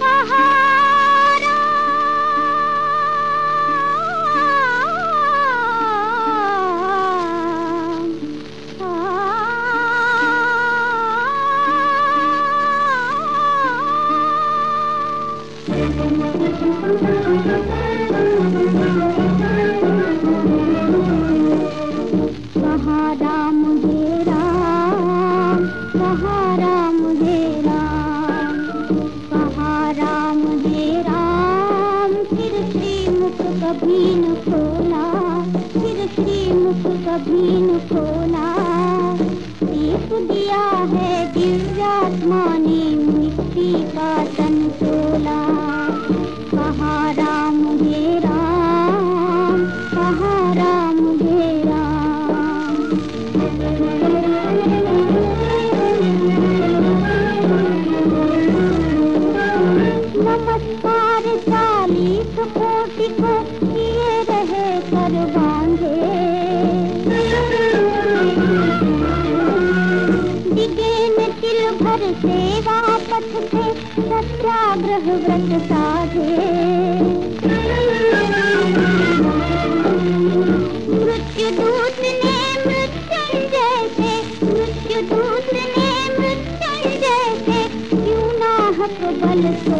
ha ha मुख कभी न खोला फिर श्री मुख कभी न खोला दीप दिया है सेवा पथ से सत्याग्रह व्रत साधे। मृत्यु दूत ने मृत्युंजय से मृत्यु दूत ने मृत्युंजय से, क्यों ना हक बल सो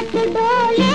பத்து டோலி